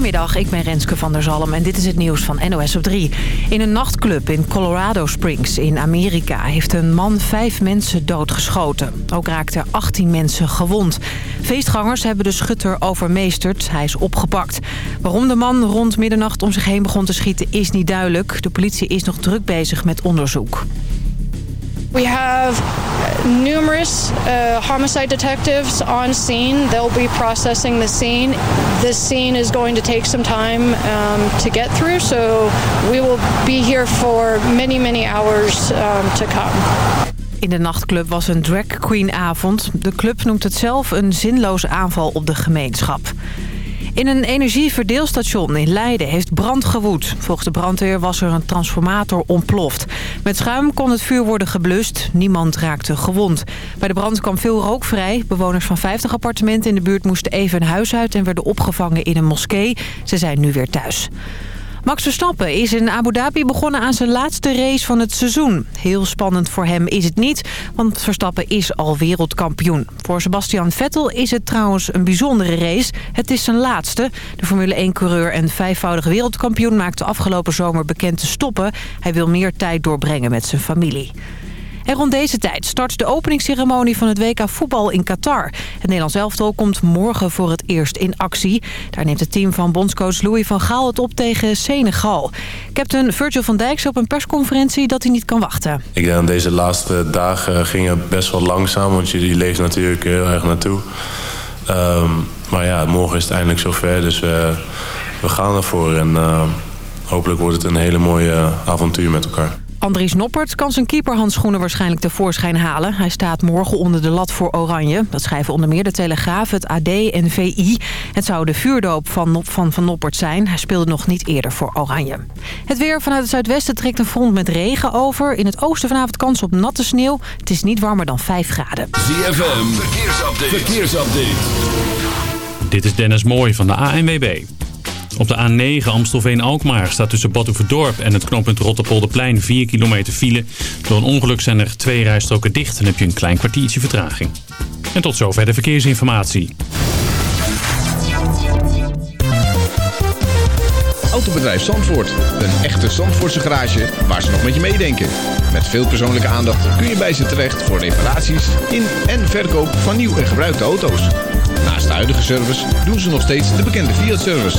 Goedemiddag, ik ben Renske van der Zalm en dit is het nieuws van NOS op 3. In een nachtclub in Colorado Springs in Amerika heeft een man vijf mensen doodgeschoten. Ook raakten 18 mensen gewond. Feestgangers hebben de schutter overmeesterd. Hij is opgepakt. Waarom de man rond middernacht om zich heen begon te schieten is niet duidelijk. De politie is nog druk bezig met onderzoek. We have numerous uh, homicide detectives on scene. They'll be processing the scene. This scene is going to take some time um, to get through, so we will be here for many, many hours um, to come. In de nachtclub was een drag queen avond. De club noemt het zelf een zinloze aanval op de gemeenschap. In een energieverdeelstation in Leiden heeft brand gewoed. Volgens de brandweer was er een transformator ontploft. Met schuim kon het vuur worden geblust. Niemand raakte gewond. Bij de brand kwam veel rook vrij. Bewoners van 50 appartementen in de buurt moesten even een huis uit... en werden opgevangen in een moskee. Ze zijn nu weer thuis. Max Verstappen is in Abu Dhabi begonnen aan zijn laatste race van het seizoen. Heel spannend voor hem is het niet, want Verstappen is al wereldkampioen. Voor Sebastian Vettel is het trouwens een bijzondere race. Het is zijn laatste. De Formule 1-coureur en vijfvoudige wereldkampioen maakte afgelopen zomer bekend te stoppen. Hij wil meer tijd doorbrengen met zijn familie. En rond deze tijd start de openingsceremonie van het WK voetbal in Qatar. Het Nederlands elftal komt morgen voor het eerst in actie. Daar neemt het team van bondscoach Louis van Gaal het op tegen Senegal. Captain Virgil van Dijk zei op een persconferentie dat hij niet kan wachten. Ik denk dat deze laatste dagen gingen best wel langzaam, want je leeft natuurlijk heel erg naartoe. Um, maar ja, morgen is het eindelijk zover, dus we, we gaan ervoor. En uh, hopelijk wordt het een hele mooie avontuur met elkaar. Andries Noppert kan zijn keeperhandschoenen waarschijnlijk tevoorschijn halen. Hij staat morgen onder de lat voor Oranje. Dat schrijven onder meer de Telegraaf, het AD en VI. Het zou de vuurdoop van Van, van Noppert zijn. Hij speelde nog niet eerder voor Oranje. Het weer vanuit het zuidwesten trekt een front met regen over. In het oosten vanavond kans op natte sneeuw. Het is niet warmer dan 5 graden. ZFM, verkeersupdate. verkeersupdate. Dit is Dennis Mooij van de ANWB. Op de A9 Amstelveen-Alkmaar staat tussen Badhoevedorp en het knooppunt Rotterpolderplein 4 kilometer file. Door een ongeluk zijn er twee rijstroken dicht en heb je een klein kwartiertje vertraging. En tot zover de verkeersinformatie. Autobedrijf Zandvoort. Een echte Zandvoortse garage waar ze nog met je meedenken. Met veel persoonlijke aandacht kun je bij ze terecht voor reparaties in en verkoop van nieuw en gebruikte auto's. Naast de huidige service doen ze nog steeds de bekende Fiat-service.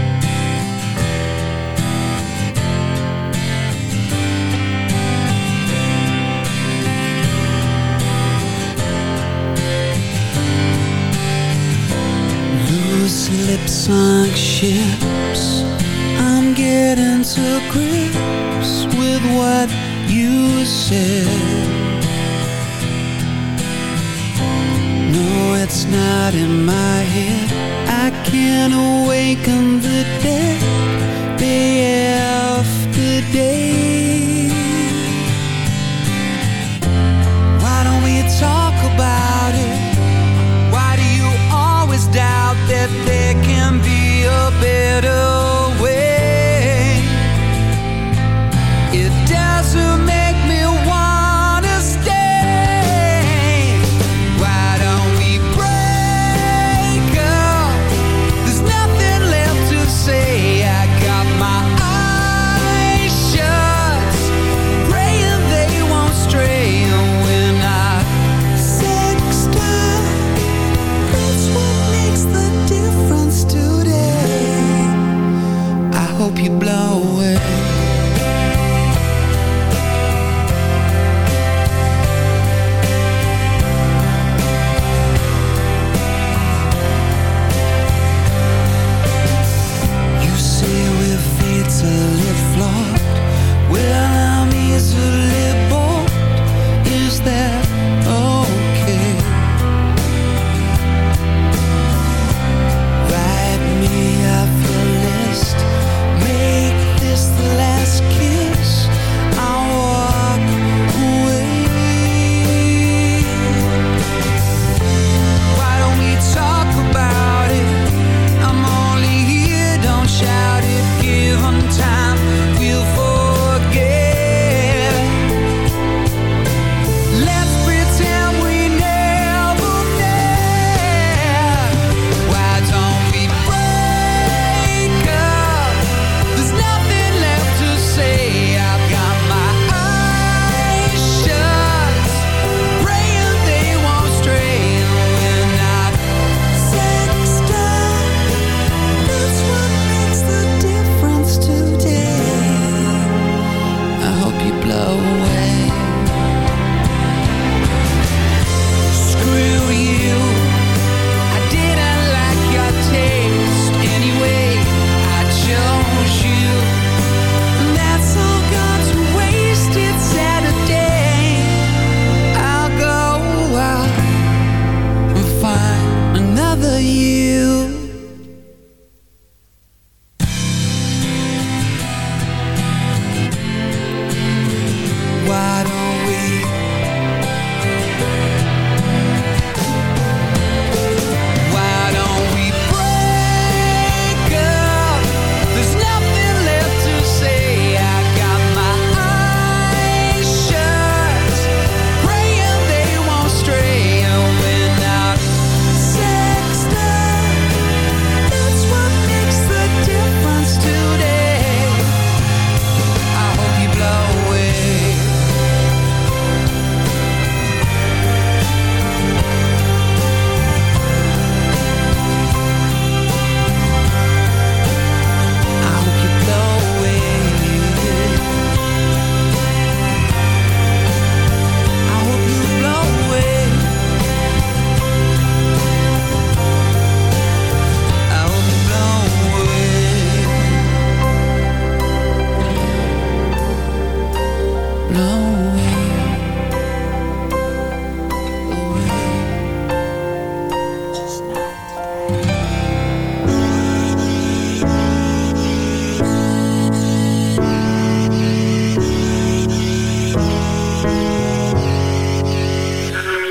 Lips sunk ships. I'm getting to grips with what you said. No, it's not in my head. I can't awaken the dead Day after day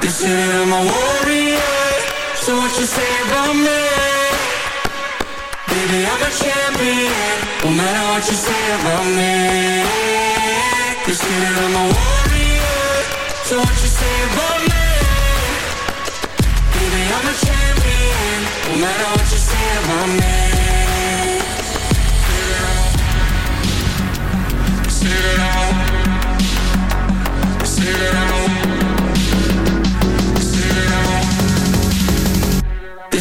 They say I'm a warrior So what you say about me? Baby, I'm a champion No matter what you say about me I'm a warrior So what you say about me? Baby, I'm a champion No matter what you say about me that I'm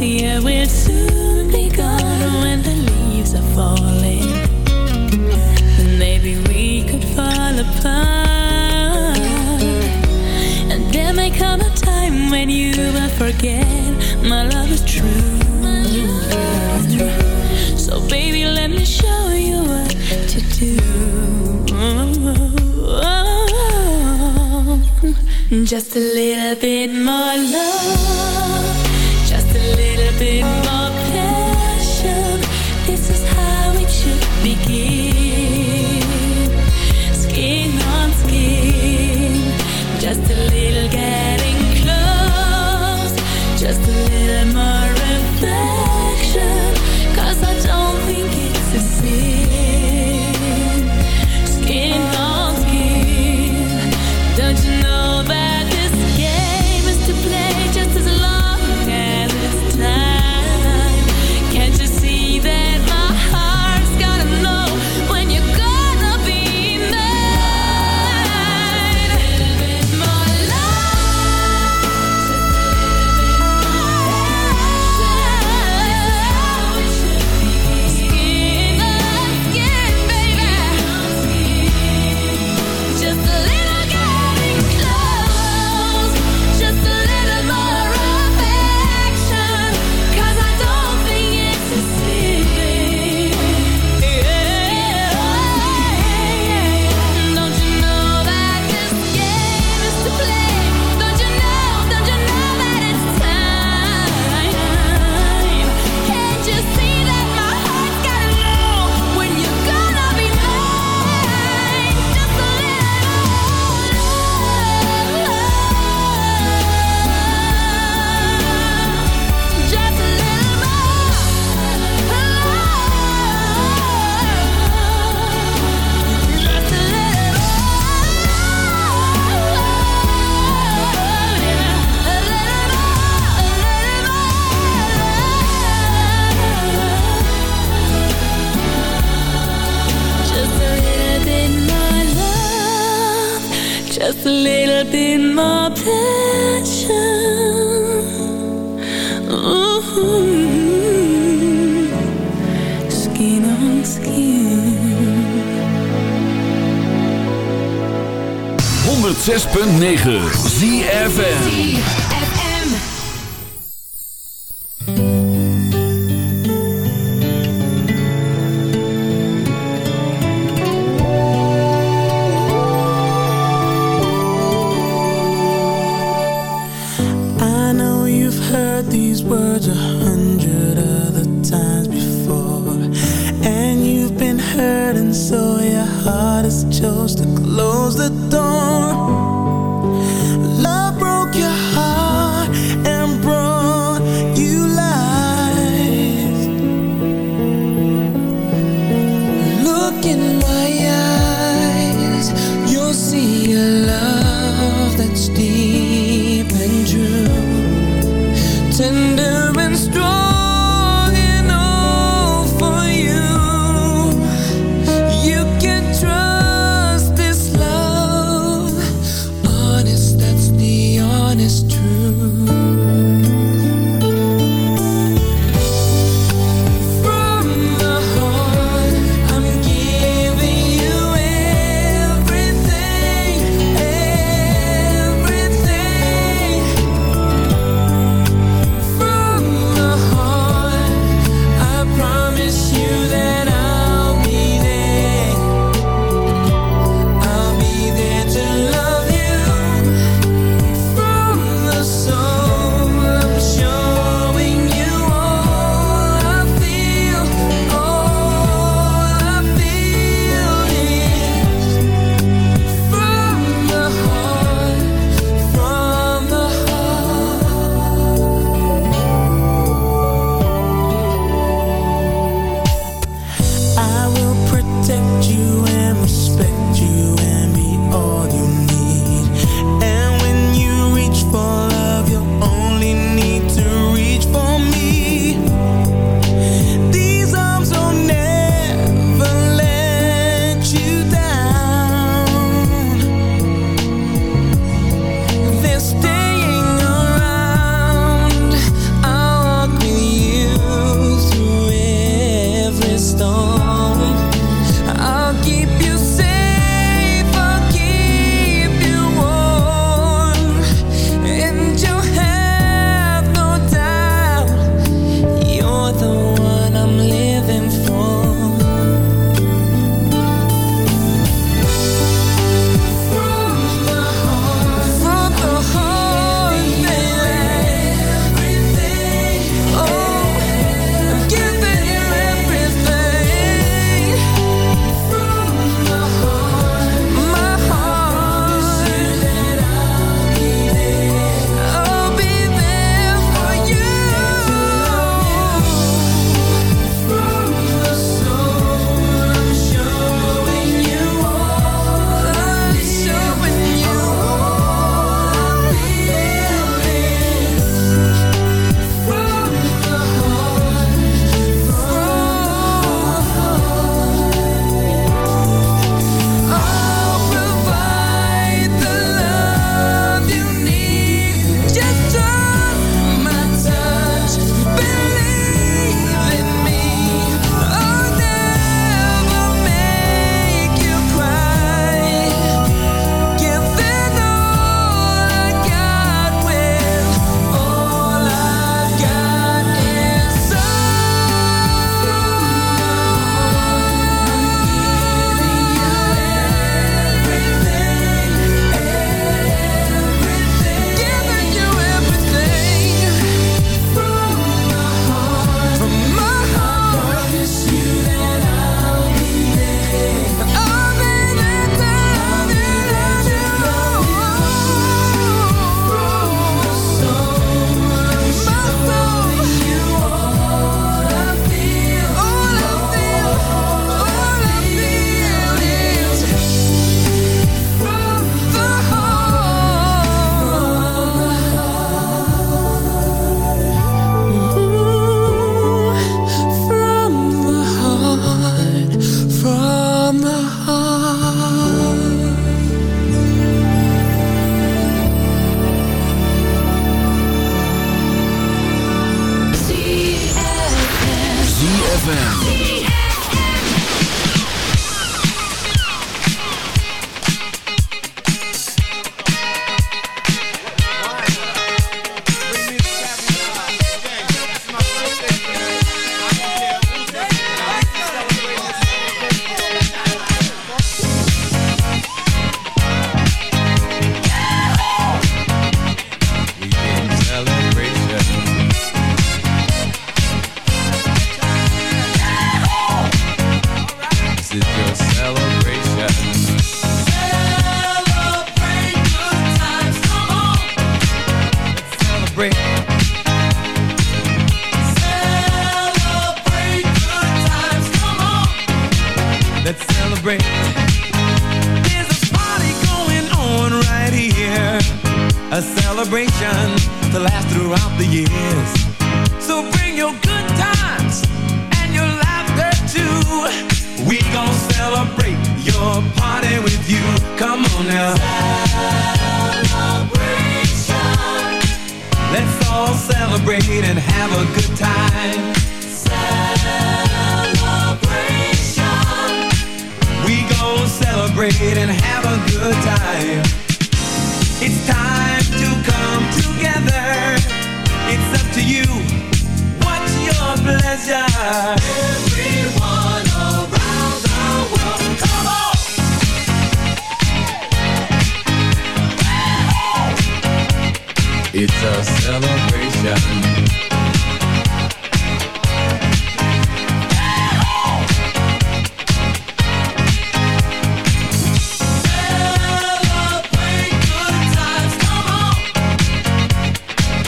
yeah, we'll soon be gone when the leaves are falling. Maybe we could fall apart. And there may come a time when you will forget my love is true. So, baby, let me show you what to do. Just a little bit more love little bit more 9.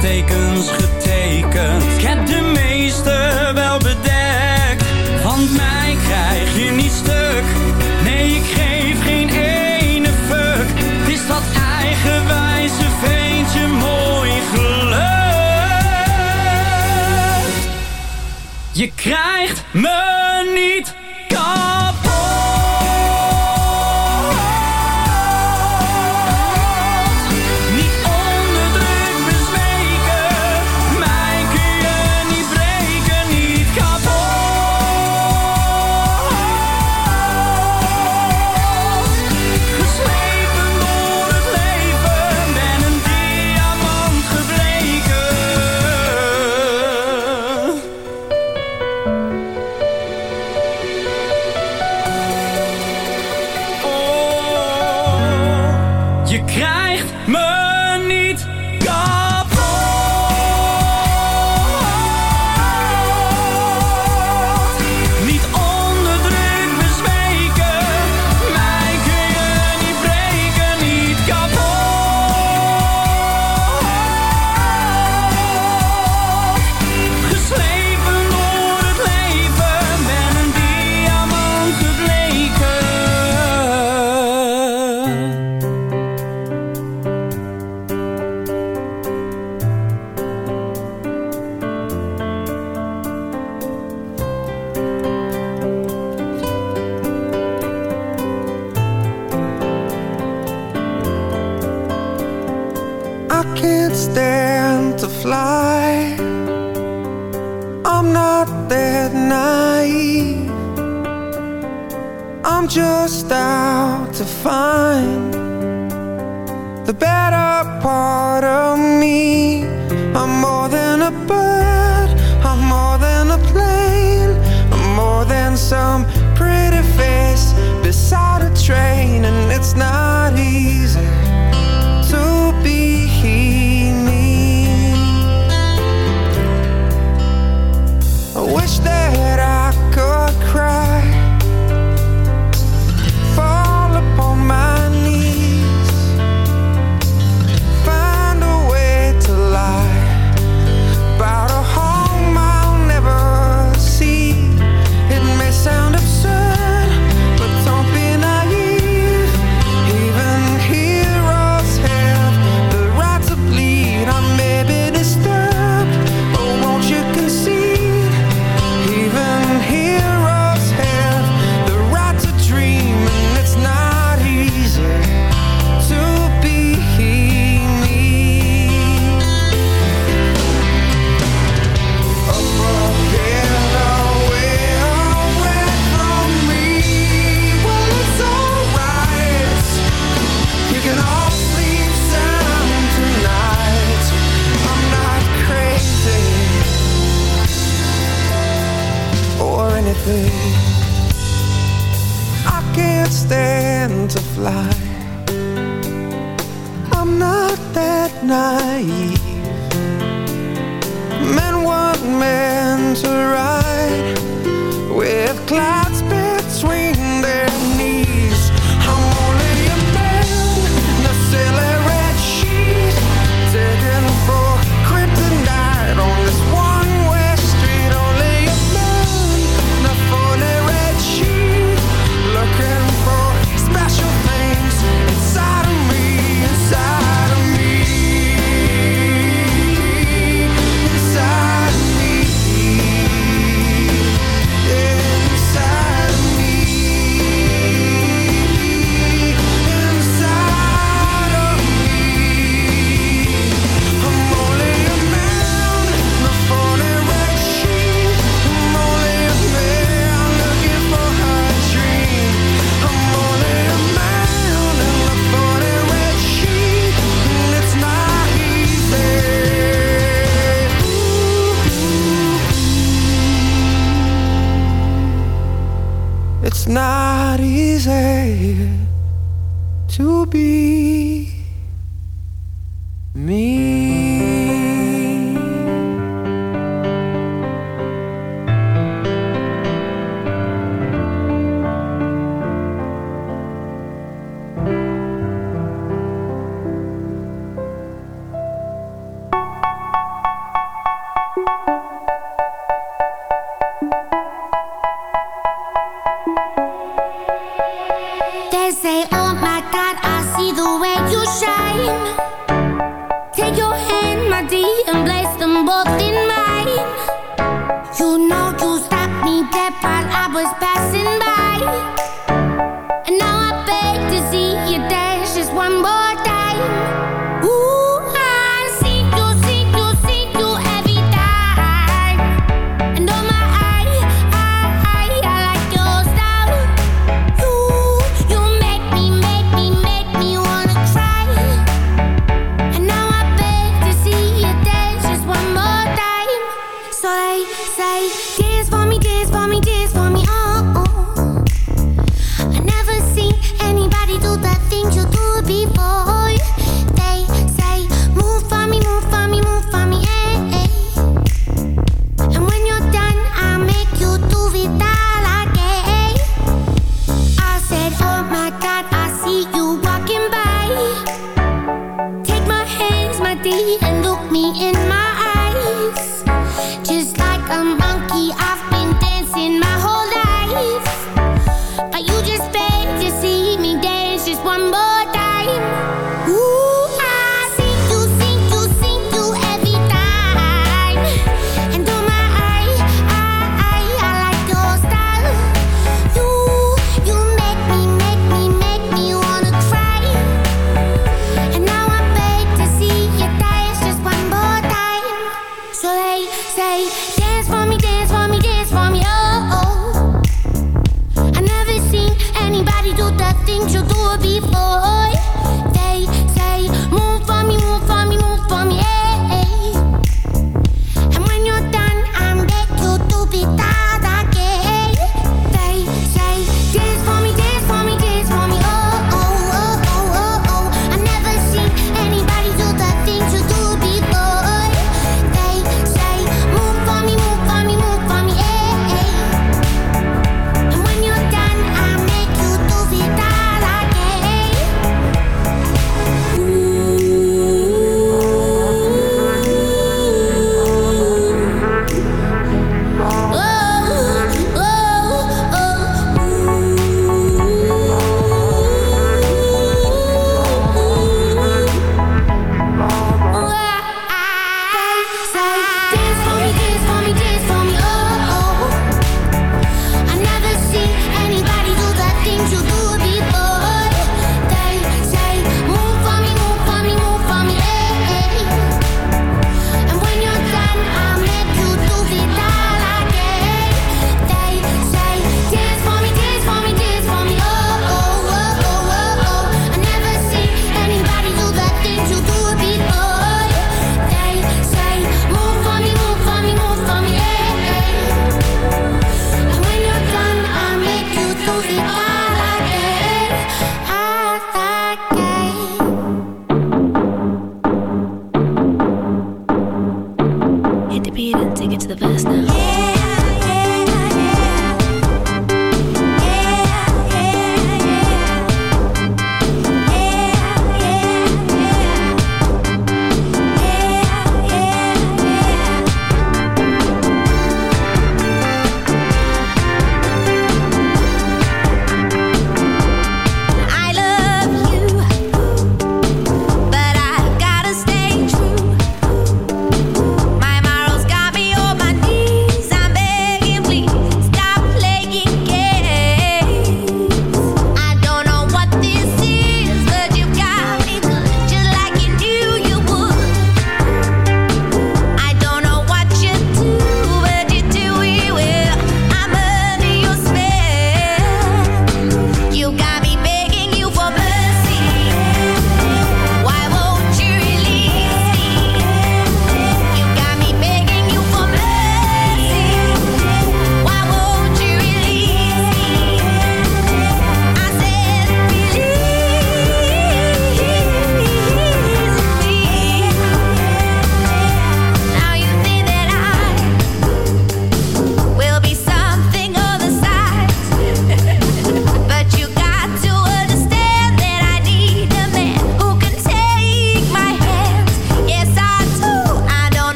littekens getekend, ik heb de meeste wel bedekt. Want mij krijg je niet stuk, nee ik geef geen ene fuck. Is dat eigenwijze veentje mooi geluk. Je krijgt me niet